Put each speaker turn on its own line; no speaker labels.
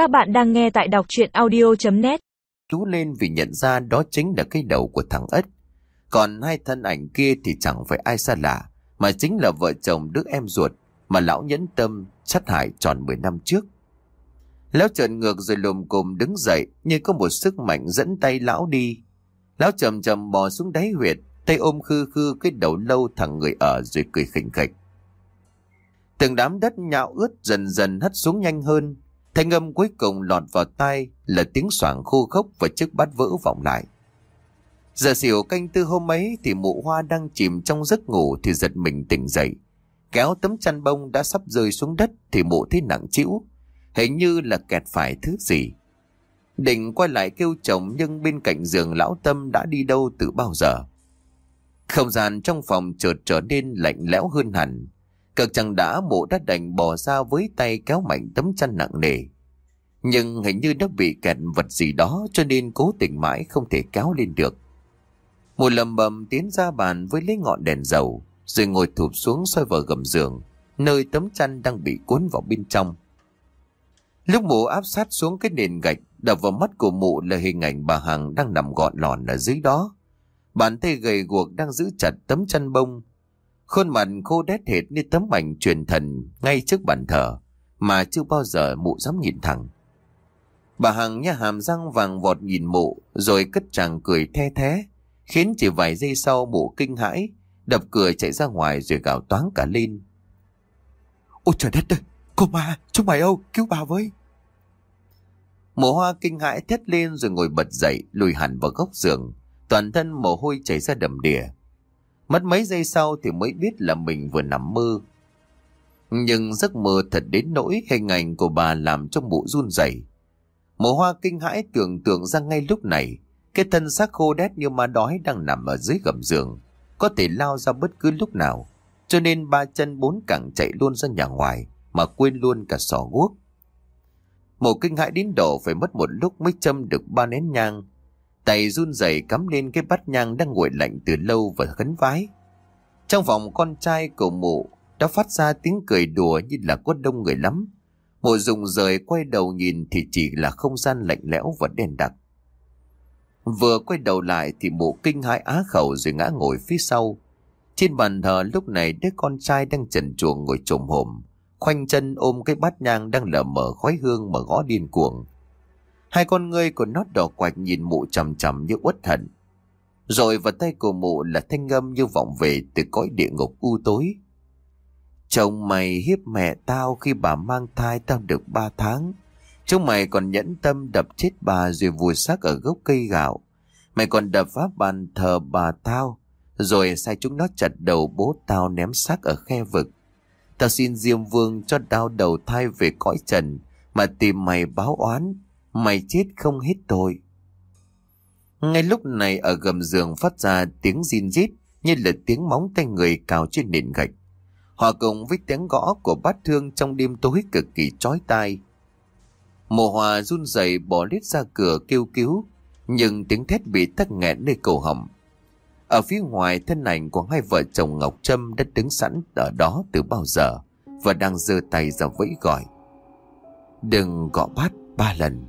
Các bạn đang nghe tại đọc chuyện audio.net
Chú lên vì nhận ra đó chính là cái đầu của thằng Ất. Còn hai thân ảnh kia thì chẳng phải ai xa lạ, mà chính là vợ chồng đứa em ruột mà lão nhẫn tâm sát hại tròn 10 năm trước. Lão trợn ngược rồi lùm cùm đứng dậy như có một sức mạnh dẫn tay lão đi. Lão chầm chầm bò xuống đáy huyệt, tay ôm khư khư cái đầu lâu thằng người ở rồi cười khỉnh khịch. Từng đám đất nhạo ướt dần dần hất xuống nhanh hơn. Thanh âm cuối cùng lọt vào tai là tiếng xoảng khô khốc và chiếc bát vỡ vọng lại. Giờ xỉu canh tư hôm ấy thì mụ hoa đang chìm trong giấc ngủ thì giật mình tỉnh dậy. Kéo tấm chăn bông đã sắp rơi xuống đất thì mụ thấy nặng chịu. Hình như là kẹt phải thứ gì. Định quay lại kêu chồng nhưng bên cạnh giường lão tâm đã đi đâu từ bao giờ. Không gian trong phòng chợt trở nên lạnh lẽo hơn hẳn. Cực chẳng đã mụ đã đành bỏ ra với tay kéo mạnh tấm chăn nặng nề. Nhưng hình như nó bị kẹt vật gì đó cho nên cố tình mãi không thể kéo lên được. Mụ lầm bầm tiến ra bàn với lấy ngọn đèn dầu, rồi ngồi thụp xuống xoay vào gầm giường, nơi tấm chăn đang bị cuốn vào bên trong. Lúc mụ áp sát xuống cái nền gạch, đập vào mắt của mụ là hình ảnh bà Hằng đang nằm gọn lòn ở dưới đó. Bàn tay gầy guộc đang giữ chặt tấm chăn bông, Khuôn mặt khô đét hệt như tấm ảnh truyền thần ngay trước bàn thờ mà chưa bao giờ mụ dám nhìn thẳng. Bà Hằng nha hàm răng vàng vọt nhìn mụ rồi cất chàng cười the thế khiến chỉ vài giây sau mụ kinh hãi đập cửa chạy ra ngoài rồi gào toáng cả lên. Ôi trời đất ơi! Cô ma! Chúng mày âu! Cứu bà với! Mụ hoa kinh hãi thét lên rồi ngồi bật dậy lùi hẳn vào góc giường toàn thân mồ hôi chảy ra đầm đìa. Mất mấy giây sau thì mới biết là mình vừa nằm mơ. Nhưng giấc mơ thật đến nỗi hình ảnh của bà làm cho mụ run rẩy. Mộ hoa kinh hãi tưởng tượng ra ngay lúc này, cái thân xác khô đét như ma đói đang nằm ở dưới gầm giường, có thể lao ra bất cứ lúc nào. Cho nên ba chân bốn cẳng chạy luôn ra nhà ngoài, mà quên luôn cả sò guốc. Mộ kinh hãi đến độ phải mất một lúc mới châm được ba nén nhang, Tay run rẩy cắm lên cái bát nhang đang nguội lạnh từ lâu và khấn vái. Trong vòng con trai của mụ đã phát ra tiếng cười đùa như là có đông người lắm. Mụ dùng rời quay đầu nhìn thì chỉ là không gian lạnh lẽo và đen đặc. Vừa quay đầu lại thì mụ kinh hãi á khẩu rồi ngã ngồi phía sau. Trên bàn thờ lúc này đứa con trai đang trần chuồng ngồi trồm hổm, khoanh chân ôm cái bát nhang đang lờ mở khói hương mà gõ điên cuồng. Hai con ngươi của nó đỏ quạch nhìn mụ chầm chầm như uất hận. Rồi vào tay của mụ là thanh âm như vọng về từ cõi địa ngục u tối. Chồng mày hiếp mẹ tao khi bà mang thai tao được ba tháng. Chúng mày còn nhẫn tâm đập chết bà rồi vùi xác ở gốc cây gạo. Mày còn đập phá bàn thờ bà tao. Rồi sai chúng nó chặt đầu bố tao ném xác ở khe vực. Tao xin Diêm Vương cho tao đầu thai về cõi trần mà tìm mày báo oán Mày chết không hết tội. Ngay lúc này ở gầm giường phát ra tiếng zin rít như là tiếng móng tay người cào trên nền gạch. Hòa cùng với tiếng gõ của bát thương trong đêm tối cực kỳ chói tai. Mộ hòa run rẩy bỏ lít ra cửa kêu cứu, nhưng tiếng thét bị tắc nghẹn nơi cổ họng. Ở phía ngoài thân ảnh của hai vợ chồng Ngọc Trâm đã đứng sẵn ở đó từ bao giờ và đang giơ tay ra vẫy gọi. Đừng gõ bát ba lần.